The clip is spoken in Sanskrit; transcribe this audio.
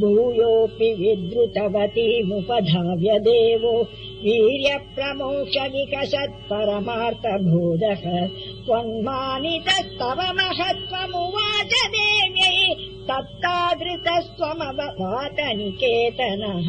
भूयोऽपि विद्रुतवतीमुपधाव्य देवो। वीर्यप्रमोक्षनिकषत् परमार्थभूदः त्वम् त्वन्मानितस्तव महत्त्वमुवाच देव्यै। तत्तादृतस्त्वमवपात निकेतनः